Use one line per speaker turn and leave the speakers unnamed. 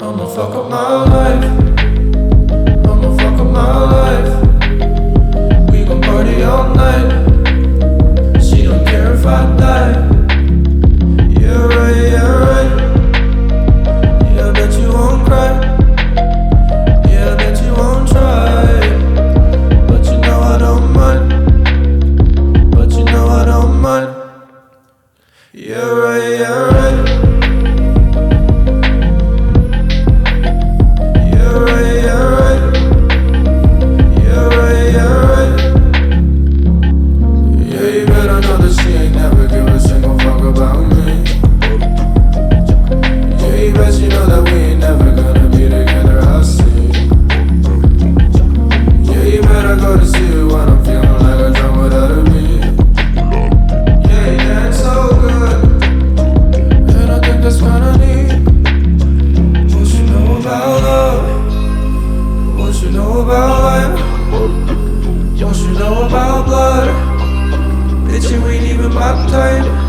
I'ma fuck up my life. I'ma fuck up my life. Bitch, you ain't even my type.